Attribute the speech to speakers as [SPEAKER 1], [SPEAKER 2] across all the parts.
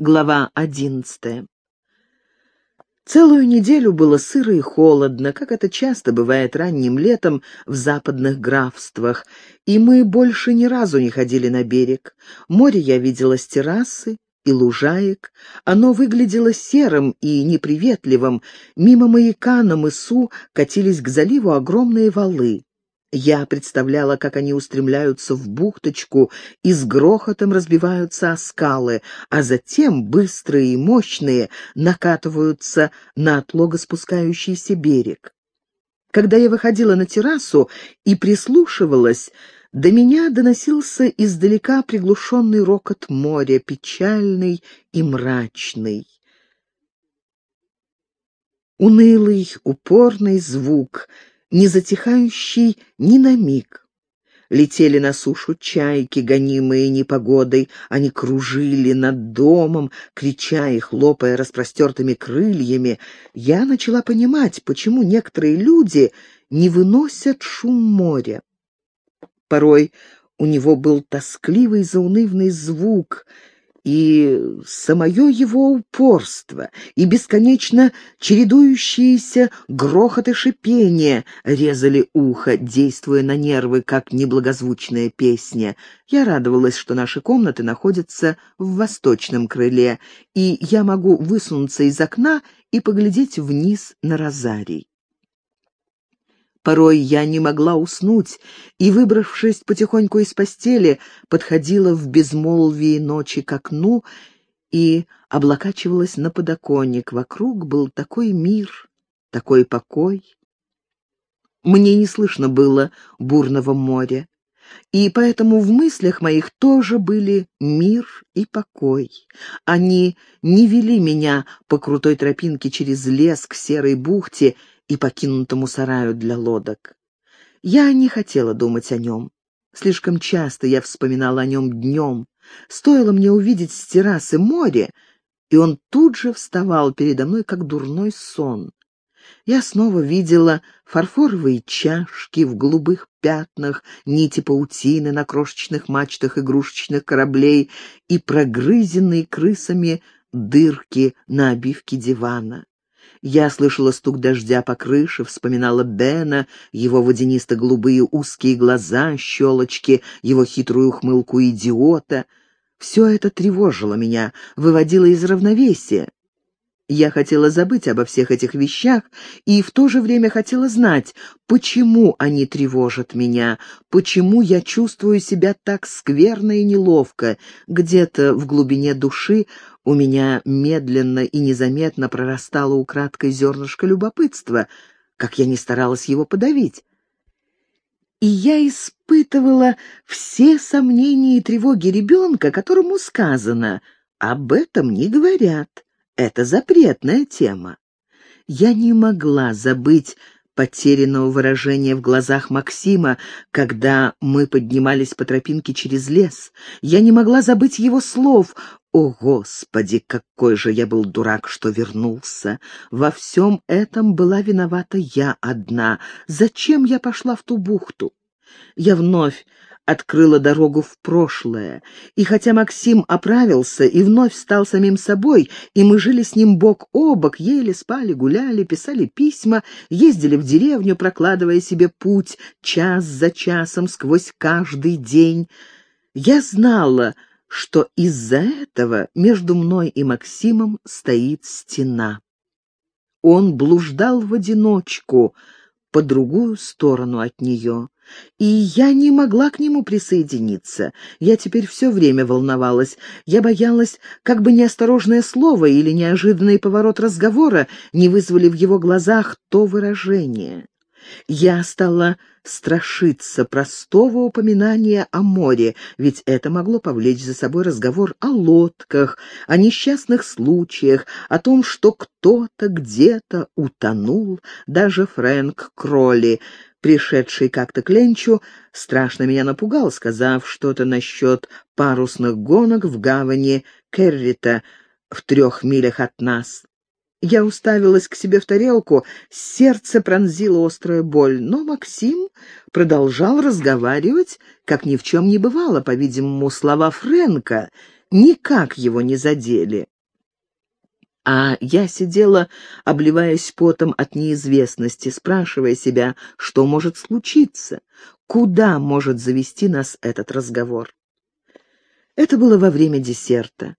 [SPEAKER 1] Глава одиннадцатая. Целую неделю было сыро и холодно, как это часто бывает ранним летом в западных графствах, и мы больше ни разу не ходили на берег. Море я видела с террасы и лужаек. Оно выглядело серым и неприветливым. Мимо маяка на мысу катились к заливу огромные валы. Я представляла, как они устремляются в бухточку и с грохотом разбиваются о скалы, а затем, быстрые и мощные, накатываются на отлого спускающийся берег. Когда я выходила на террасу и прислушивалась, до меня доносился издалека приглушенный рокот моря, печальный и мрачный. Унылый, упорный звук — не затихающий ни на миг. Летели на сушу чайки, гонимые непогодой. Они кружили над домом, крича и хлопая распростертыми крыльями. Я начала понимать, почему некоторые люди не выносят шум моря. Порой у него был тоскливый заунывный звук — и самое его упорство, и бесконечно чередующиеся грохот и шипение резали ухо, действуя на нервы, как неблагозвучная песня. Я радовалась, что наши комнаты находятся в восточном крыле, и я могу высунуться из окна и поглядеть вниз на розарий. Порой я не могла уснуть и, выбравшись потихоньку из постели, подходила в безмолвии ночи к окну и облокачивалась на подоконник. Вокруг был такой мир, такой покой. Мне не слышно было бурного моря, и поэтому в мыслях моих тоже были мир и покой. Они не вели меня по крутой тропинке через лес к серой бухте и покинутому сараю для лодок. Я не хотела думать о нем. Слишком часто я вспоминала о нем днем. Стоило мне увидеть с террасы море, и он тут же вставал передо мной, как дурной сон. Я снова видела фарфоровые чашки в голубых пятнах, нити паутины на крошечных мачтах игрушечных кораблей и прогрызенные крысами дырки на обивке дивана. Я слышала стук дождя по крыше, вспоминала Бена, его водянисто-голубые узкие глаза, щелочки, его хитрую ухмылку идиота. Все это тревожило меня, выводило из равновесия. Я хотела забыть обо всех этих вещах и в то же время хотела знать, почему они тревожат меня, почему я чувствую себя так скверно и неловко. Где-то в глубине души у меня медленно и незаметно прорастало украдкой зернышко любопытства, как я не старалась его подавить. И я испытывала все сомнения и тревоги ребенка, которому сказано «об этом не говорят». Это запретная тема. Я не могла забыть потерянного выражения в глазах Максима, когда мы поднимались по тропинке через лес. Я не могла забыть его слов «О, Господи, какой же я был дурак, что вернулся! Во всем этом была виновата я одна. Зачем я пошла в ту бухту?» Я вновь открыла дорогу в прошлое. И хотя Максим оправился и вновь стал самим собой, и мы жили с ним бок о бок, ели, спали, гуляли, писали письма, ездили в деревню, прокладывая себе путь час за часом сквозь каждый день, я знала, что из-за этого между мной и Максимом стоит стена. Он блуждал в одиночку, по другую сторону от нее. И я не могла к нему присоединиться. Я теперь все время волновалась. Я боялась, как бы неосторожное слово или неожиданный поворот разговора не вызвали в его глазах то выражение. Я стала страшиться простого упоминания о море, ведь это могло повлечь за собой разговор о лодках, о несчастных случаях, о том, что кто-то где-то утонул, даже Фрэнк Кролли, пришедший как-то к Ленчу, страшно меня напугал, сказав что-то насчет парусных гонок в гавани Керрита в трех милях от нас. Я уставилась к себе в тарелку, сердце пронзило острая боль, но Максим продолжал разговаривать, как ни в чем не бывало, по-видимому, слова Фрэнка никак его не задели. А я сидела, обливаясь потом от неизвестности, спрашивая себя, что может случиться, куда может завести нас этот разговор. Это было во время десерта.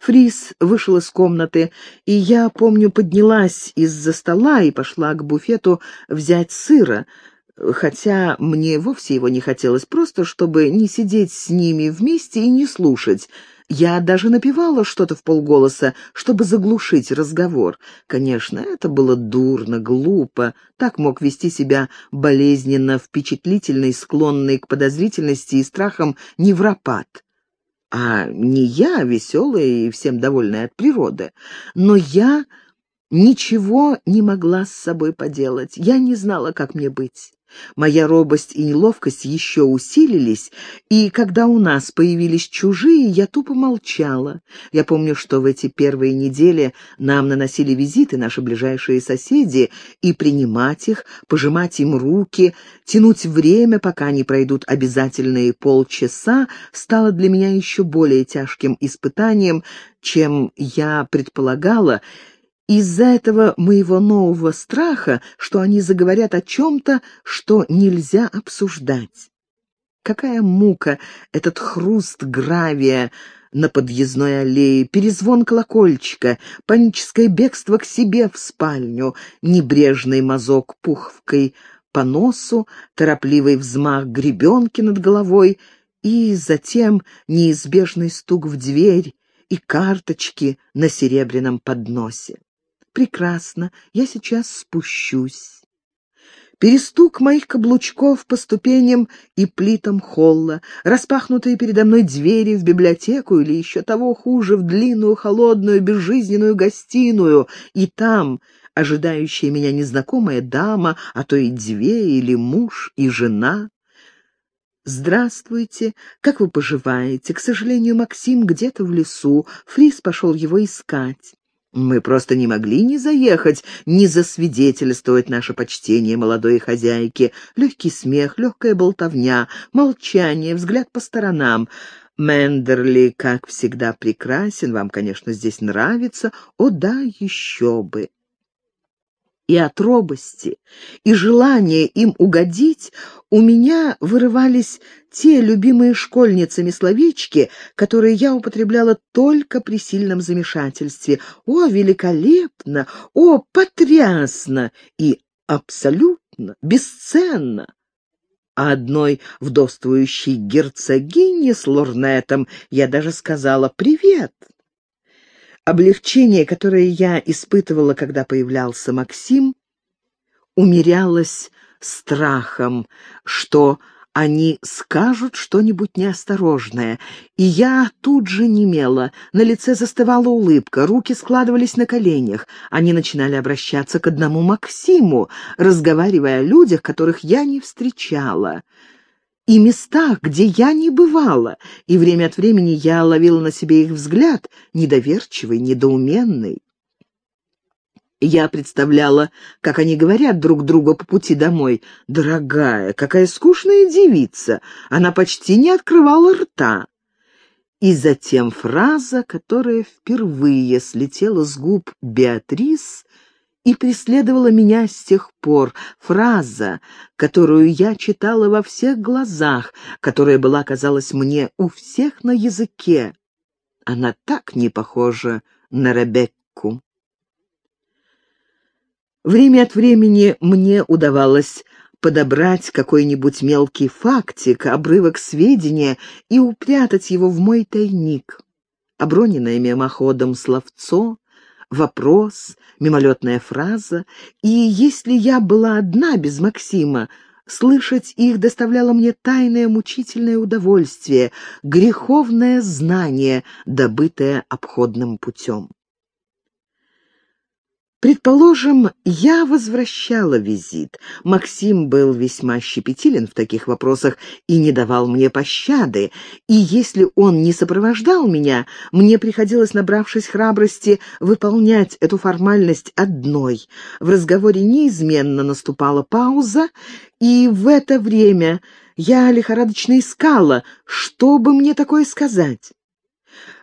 [SPEAKER 1] Фрис вышел из комнаты, и я, помню, поднялась из-за стола и пошла к буфету взять сыра, хотя мне вовсе его не хотелось, просто чтобы не сидеть с ними вместе и не слушать. Я даже напевала что-то в полголоса, чтобы заглушить разговор. Конечно, это было дурно, глупо. Так мог вести себя болезненно впечатлительный, склонный к подозрительности и страхам невропат а не я, веселая и всем довольная от природы. Но я ничего не могла с собой поделать, я не знала, как мне быть. Моя робость и неловкость еще усилились, и когда у нас появились чужие, я тупо молчала. Я помню, что в эти первые недели нам наносили визиты наши ближайшие соседи, и принимать их, пожимать им руки, тянуть время, пока не пройдут обязательные полчаса, стало для меня еще более тяжким испытанием, чем я предполагала, из-за этого моего нового страха, что они заговорят о чем-то, что нельзя обсуждать. Какая мука этот хруст гравия на подъездной аллее, перезвон колокольчика, паническое бегство к себе в спальню, небрежный мазок пуховкой по носу, торопливый взмах гребенки над головой и затем неизбежный стук в дверь и карточки на серебряном подносе. Прекрасно, я сейчас спущусь. Перестук моих каблучков по ступеням и плитам холла, распахнутые передо мной двери в библиотеку или еще того хуже, в длинную, холодную, безжизненную гостиную, и там ожидающая меня незнакомая дама, а то и две, или муж и жена. «Здравствуйте. Как вы поживаете? К сожалению, Максим где-то в лесу. Фрис пошел его искать». Мы просто не могли не заехать, не засвидетельствовать наше почтение молодой хозяйке. Легкий смех, легкая болтовня, молчание, взгляд по сторонам. Мендерли, как всегда, прекрасен, вам, конечно, здесь нравится. О да, еще бы! И от робости, и желания им угодить у меня вырывались те любимые школьницами словечки, которые я употребляла только при сильном замешательстве. «О, великолепно! О, потрясно!» и «абсолютно! Бесценно!» А одной вдовствующей герцогине с лорнетом я даже сказала «привет». Облегчение, которое я испытывала, когда появлялся Максим, умерялось страхом, что они скажут что-нибудь неосторожное, и я тут же немела, на лице застывала улыбка, руки складывались на коленях, они начинали обращаться к одному Максиму, разговаривая о людях, которых я не встречала и местах, где я не бывала, и время от времени я ловила на себе их взгляд, недоверчивый, недоуменный. Я представляла, как они говорят друг другу по пути домой. «Дорогая, какая скучная девица! Она почти не открывала рта!» И затем фраза, которая впервые слетела с губ Беатрис и преследовала меня с тех пор. Фраза, которую я читала во всех глазах, которая была, казалось мне, у всех на языке. Она так не похожа на Ребекку. Время от времени мне удавалось подобрать какой-нибудь мелкий фактик, обрывок сведения и упрятать его в мой тайник. Оброненное мимоходом словцо, вопрос, мимолетная фраза, и если я была одна без Максима, слышать их доставляло мне тайное мучительное удовольствие, греховное знание, добытое обходным путем. Предположим, я возвращала визит. Максим был весьма щепетилен в таких вопросах и не давал мне пощады, и если он не сопровождал меня, мне приходилось, набравшись храбрости, выполнять эту формальность одной. В разговоре неизменно наступала пауза, и в это время я лихорадочно искала, что бы мне такое сказать.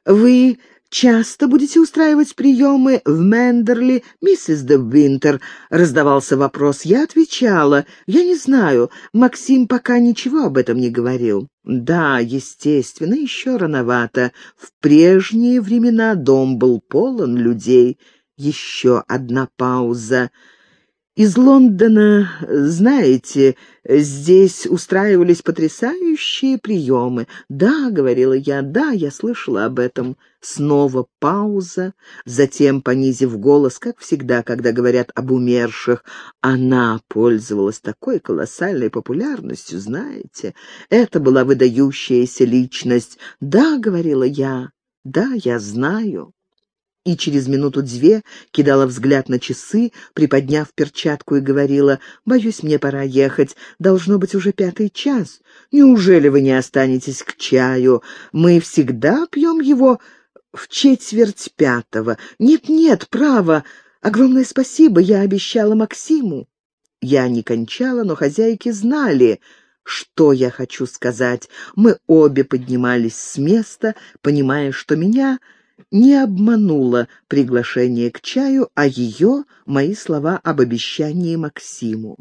[SPEAKER 1] «Вы часто будете устраивать приемы в Мендерли, миссис де Винтер?» — раздавался вопрос. Я отвечала. «Я не знаю. Максим пока ничего об этом не говорил». «Да, естественно, еще рановато. В прежние времена дом был полон людей». Еще одна пауза. Из Лондона, знаете, здесь устраивались потрясающие приемы. Да, говорила я, да, я слышала об этом. Снова пауза, затем, понизив голос, как всегда, когда говорят об умерших, она пользовалась такой колоссальной популярностью, знаете. Это была выдающаяся личность. Да, говорила я, да, я знаю и через минуту-две кидала взгляд на часы, приподняв перчатку и говорила, «Боюсь, мне пора ехать. Должно быть уже пятый час. Неужели вы не останетесь к чаю? Мы всегда пьем его в четверть пятого. Нет-нет, право. Огромное спасибо, я обещала Максиму». Я не кончала, но хозяйки знали, что я хочу сказать. Мы обе поднимались с места, понимая, что меня не обманула приглашение к чаю, а ее — мои слова об обещании Максиму.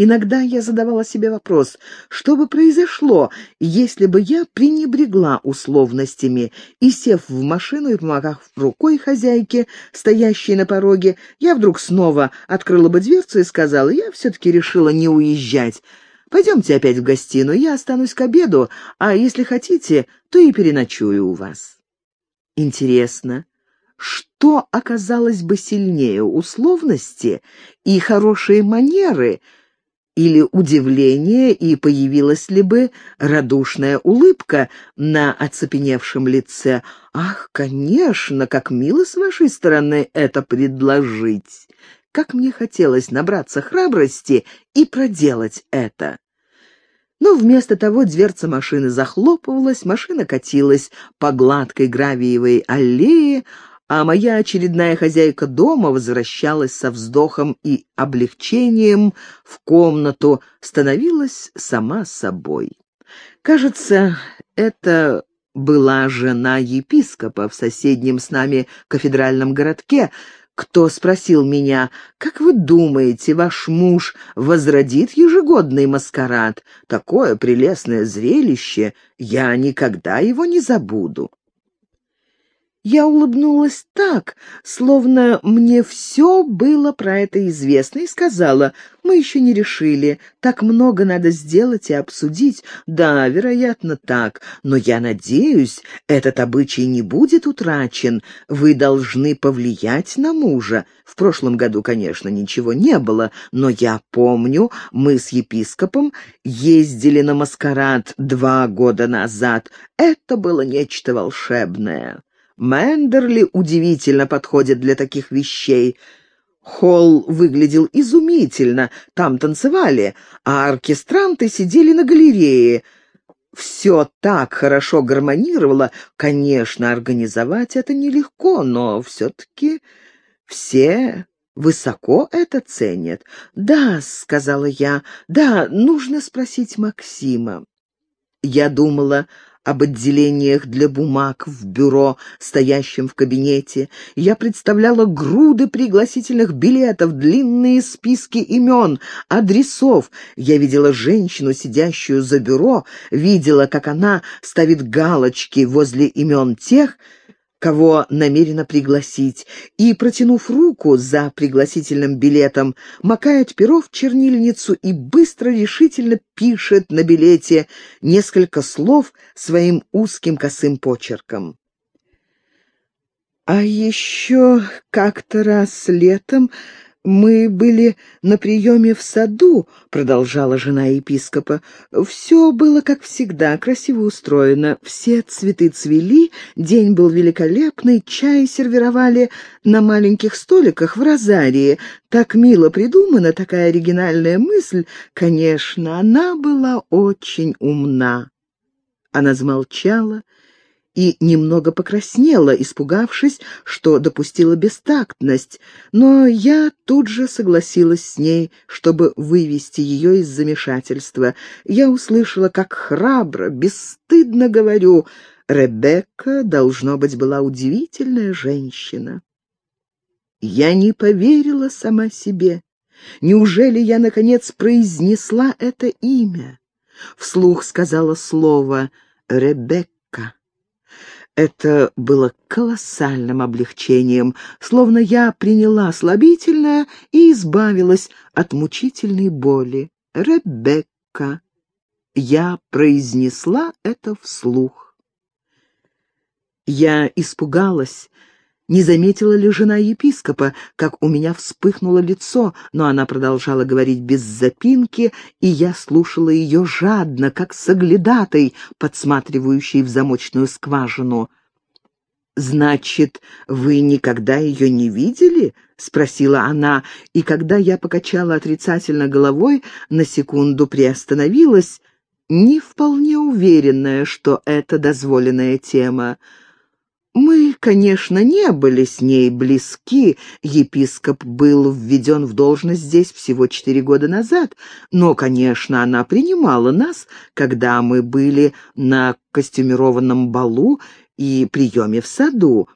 [SPEAKER 1] Иногда я задавала себе вопрос, что бы произошло, если бы я пренебрегла условностями и, сев в машину и помогав рукой хозяйке, стоящей на пороге, я вдруг снова открыла бы дверцу и сказала, я все-таки решила не уезжать. Пойдемте опять в гостиную, я останусь к обеду, а если хотите, то и переночую у вас. Интересно, что оказалось бы сильнее, условности и хорошие манеры, или удивление, и появилась ли бы радушная улыбка на оцепеневшем лице? «Ах, конечно, как мило с вашей стороны это предложить! Как мне хотелось набраться храбрости и проделать это!» Но вместо того дверца машины захлопывалась, машина катилась по гладкой гравиевой аллее, а моя очередная хозяйка дома возвращалась со вздохом и облегчением в комнату, становилась сама собой. Кажется, это была жена епископа в соседнем с нами кафедральном городке, кто спросил меня, «Как вы думаете, ваш муж возродит ежегодный маскарад? Такое прелестное зрелище, я никогда его не забуду». Я улыбнулась так, словно мне все было про это известно, и сказала, мы еще не решили, так много надо сделать и обсудить. Да, вероятно, так, но я надеюсь, этот обычай не будет утрачен. Вы должны повлиять на мужа. В прошлом году, конечно, ничего не было, но я помню, мы с епископом ездили на маскарад два года назад. Это было нечто волшебное. Мендерли удивительно подходит для таких вещей. Холл выглядел изумительно, там танцевали, а оркестранты сидели на галерее. Все так хорошо гармонировало. Конечно, организовать это нелегко, но все-таки все высоко это ценят. «Да», — сказала я, — «да, нужно спросить Максима». Я думала об отделениях для бумаг в бюро, стоящем в кабинете. Я представляла груды пригласительных билетов, длинные списки имен, адресов. Я видела женщину, сидящую за бюро, видела, как она ставит галочки возле имен тех, кого намерена пригласить, и, протянув руку за пригласительным билетом, макает перо в чернильницу и быстро, решительно пишет на билете несколько слов своим узким косым почерком. А еще как-то раз летом «Мы были на приеме в саду», — продолжала жена епископа. «Все было, как всегда, красиво устроено. Все цветы цвели, день был великолепный, чай сервировали на маленьких столиках в розарии. Так мило придумана такая оригинальная мысль. Конечно, она была очень умна». Она замолчала, — и немного покраснела, испугавшись, что допустила бестактность, но я тут же согласилась с ней, чтобы вывести ее из замешательства. Я услышала, как храбро, бесстыдно говорю, Ребекка, должно быть, была удивительная женщина. Я не поверила сама себе. Неужели я, наконец, произнесла это имя? Вслух сказала слово «Ребекка». Это было колоссальным облегчением, словно я приняла слабительное и избавилась от мучительной боли. «Ребекка». Я произнесла это вслух. Я испугалась, не заметила ли жена епископа, как у меня вспыхнуло лицо, но она продолжала говорить без запинки, и я слушала ее жадно, как соглядатой, подсматривающей в замочную скважину. «Значит, вы никогда ее не видели?» — спросила она, и когда я покачала отрицательно головой, на секунду приостановилась, не вполне уверенная, что это дозволенная тема. Мы, конечно, не были с ней близки, епископ был введен в должность здесь всего четыре года назад, но, конечно, она принимала нас, когда мы были на костюмированном балу и приеме в саду.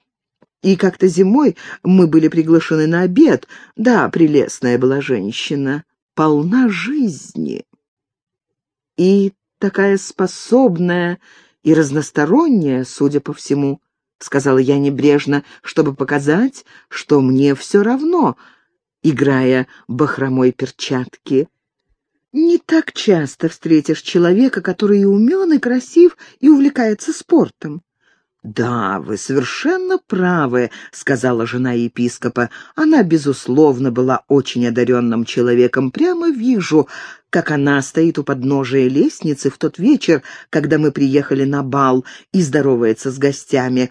[SPEAKER 1] И как-то зимой мы были приглашены на обед. Да, прелестная была женщина, полна жизни. И такая способная и разносторонняя, судя по всему. — сказала я небрежно, чтобы показать, что мне все равно, играя бахромой перчатки. Не так часто встретишь человека, который и умен, и красив, и увлекается спортом. «Да, вы совершенно правы», — сказала жена епископа. «Она, безусловно, была очень одаренным человеком. Прямо вижу, как она стоит у подножия лестницы в тот вечер, когда мы приехали на бал, и здоровается с гостями».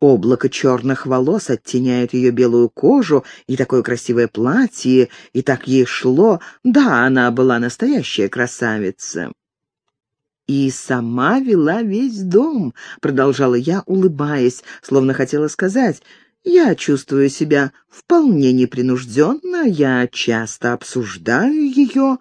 [SPEAKER 1] Облако черных волос оттеняет ее белую кожу, и такое красивое платье, и так ей шло. Да, она была настоящая красавица. «И сама вела весь дом», — продолжала я, улыбаясь, словно хотела сказать, «я чувствую себя вполне непринужденно, я часто обсуждаю ее».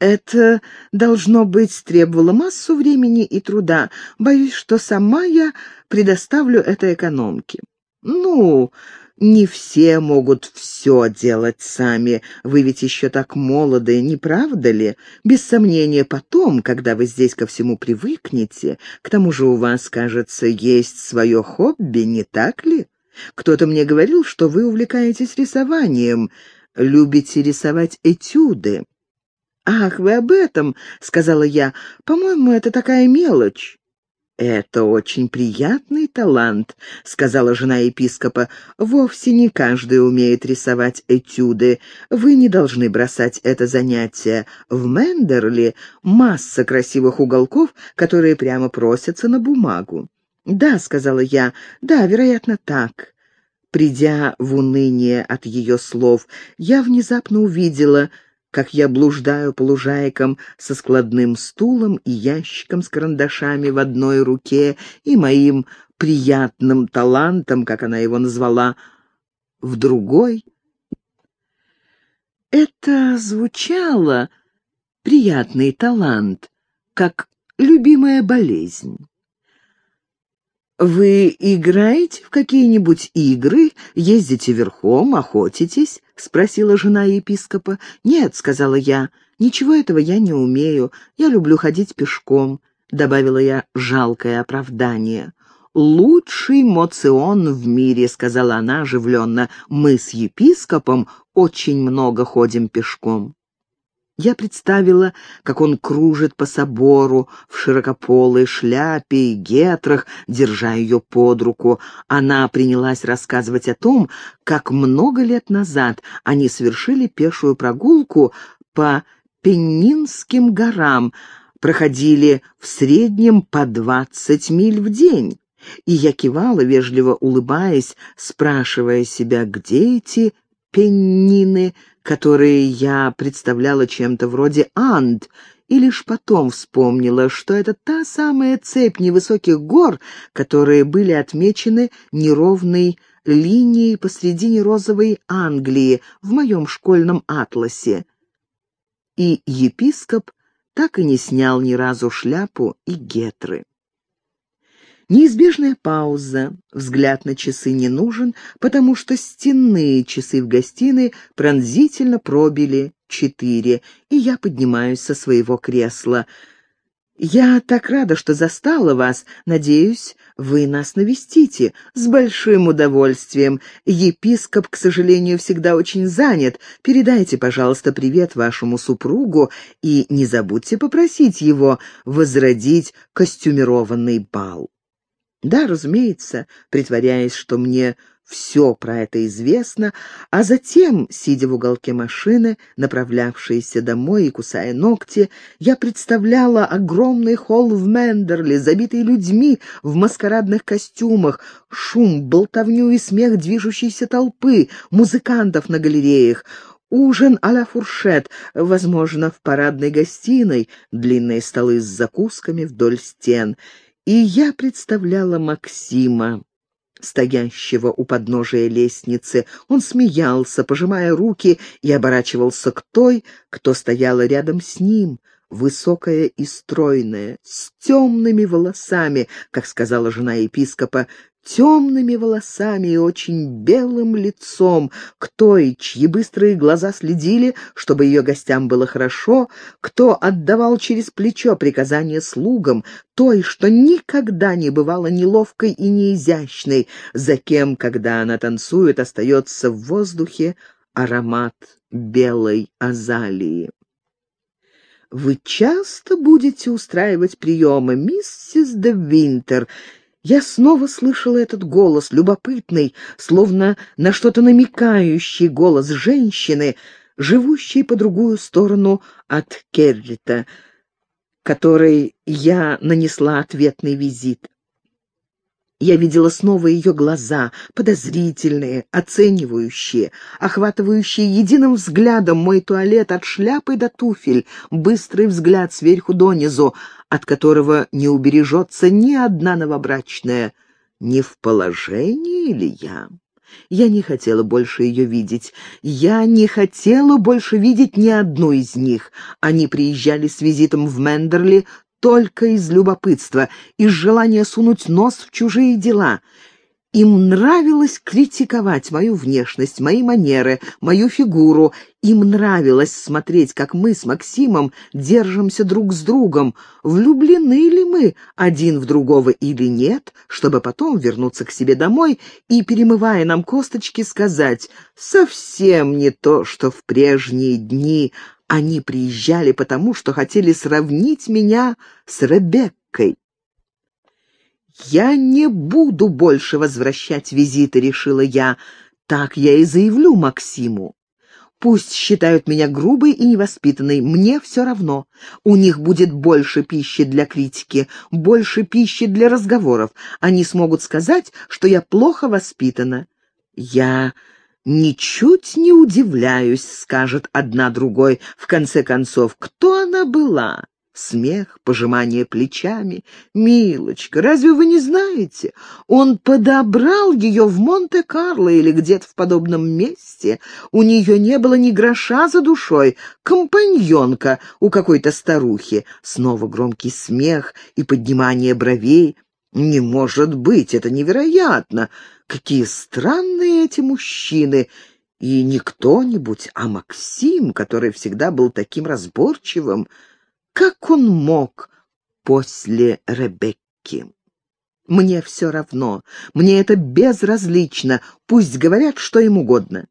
[SPEAKER 1] Это, должно быть, требовало массу времени и труда. Боюсь, что сама я предоставлю это экономке. Ну, не все могут все делать сами. Вы ведь еще так молоды, не правда ли? Без сомнения, потом, когда вы здесь ко всему привыкнете, к тому же у вас, кажется, есть свое хобби, не так ли? Кто-то мне говорил, что вы увлекаетесь рисованием, любите рисовать этюды. «Ах, вы об этом!» — сказала я. «По-моему, это такая мелочь». «Это очень приятный талант», — сказала жена епископа. «Вовсе не каждый умеет рисовать этюды. Вы не должны бросать это занятие. В Мендерли масса красивых уголков, которые прямо просятся на бумагу». «Да», — сказала я, — «да, вероятно, так». Придя в уныние от ее слов, я внезапно увидела — как я блуждаю по лужайкам со складным стулом и ящиком с карандашами в одной руке и моим приятным талантом, как она его назвала, в другой. Это звучало, приятный талант, как любимая болезнь. «Вы играете в какие-нибудь игры, ездите верхом, охотитесь?» — спросила жена епископа. «Нет», — сказала я, — «ничего этого я не умею. Я люблю ходить пешком», — добавила я жалкое оправдание. «Лучший моцион в мире», — сказала она оживленно. «Мы с епископом очень много ходим пешком». Я представила, как он кружит по собору в широкополой шляпе и гетрах, держа ее под руку. Она принялась рассказывать о том, как много лет назад они совершили пешую прогулку по Пеннинским горам, проходили в среднем по двадцать миль в день. И я кивала, вежливо улыбаясь, спрашивая себя, где эти Пеннины, которые я представляла чем-то вроде Анд, и лишь потом вспомнила, что это та самая цепь невысоких гор, которые были отмечены неровной линией посредине розовой Англии в моем школьном атласе. И епископ так и не снял ни разу шляпу и гетры. Неизбежная пауза. Взгляд на часы не нужен, потому что стенные часы в гостиной пронзительно пробили четыре, и я поднимаюсь со своего кресла. «Я так рада, что застала вас. Надеюсь, вы нас навестите. С большим удовольствием. Епископ, к сожалению, всегда очень занят. Передайте, пожалуйста, привет вашему супругу и не забудьте попросить его возродить костюмированный бал». Да, разумеется, притворяясь, что мне все про это известно, а затем, сидя в уголке машины, направлявшейся домой и кусая ногти, я представляла огромный холл в Мендерли, забитый людьми в маскарадных костюмах, шум, болтовню и смех движущейся толпы, музыкантов на галереях, Ужин а-ля фуршет, возможно, в парадной гостиной, длинные столы с закусками вдоль стен. И я представляла Максима, стоящего у подножия лестницы. Он смеялся, пожимая руки, и оборачивался к той, кто стояла рядом с ним, высокая и стройная, с темными волосами, как сказала жена епископа, темными волосами и очень белым лицом, к той, чьи быстрые глаза следили, чтобы ее гостям было хорошо, кто отдавал через плечо приказания слугам, той, что никогда не бывала неловкой и неизящной, за кем, когда она танцует, остается в воздухе аромат белой азалии. «Вы часто будете устраивать приемы, миссис де Винтер?» Я снова слышала этот голос, любопытный, словно на что-то намекающий голос женщины, живущей по другую сторону от Керрита, которой я нанесла ответный визит. Я видела снова ее глаза, подозрительные, оценивающие, охватывающие единым взглядом мой туалет от шляпы до туфель, быстрый взгляд сверху донизу, от которого не убережется ни одна новобрачная. Не в положении ли я? Я не хотела больше ее видеть. Я не хотела больше видеть ни одну из них. Они приезжали с визитом в Мендерли только из любопытства, из желания сунуть нос в чужие дела. Им нравилось критиковать мою внешность, мои манеры, мою фигуру. Им нравилось смотреть, как мы с Максимом держимся друг с другом, влюблены ли мы один в другого или нет, чтобы потом вернуться к себе домой и, перемывая нам косточки, сказать «совсем не то, что в прежние дни», они приезжали потому, что хотели сравнить меня с Ребеккой. «Я не буду больше возвращать визиты», — решила я. «Так я и заявлю Максиму. Пусть считают меня грубой и невоспитанной, мне все равно. У них будет больше пищи для критики, больше пищи для разговоров. Они смогут сказать, что я плохо воспитана. Я «Ничуть не удивляюсь», — скажет одна другой. В конце концов, кто она была? Смех, пожимание плечами. «Милочка, разве вы не знаете? Он подобрал ее в Монте-Карло или где-то в подобном месте. У нее не было ни гроша за душой. Компаньонка у какой-то старухи». Снова громкий смех и поднимание бровей. «Не может быть, это невероятно! Какие странные эти мужчины! И не кто-нибудь, а Максим, который всегда был таким разборчивым. Как он мог после Ребекки?» Мне все равно, мне это безразлично, пусть говорят что им угодно.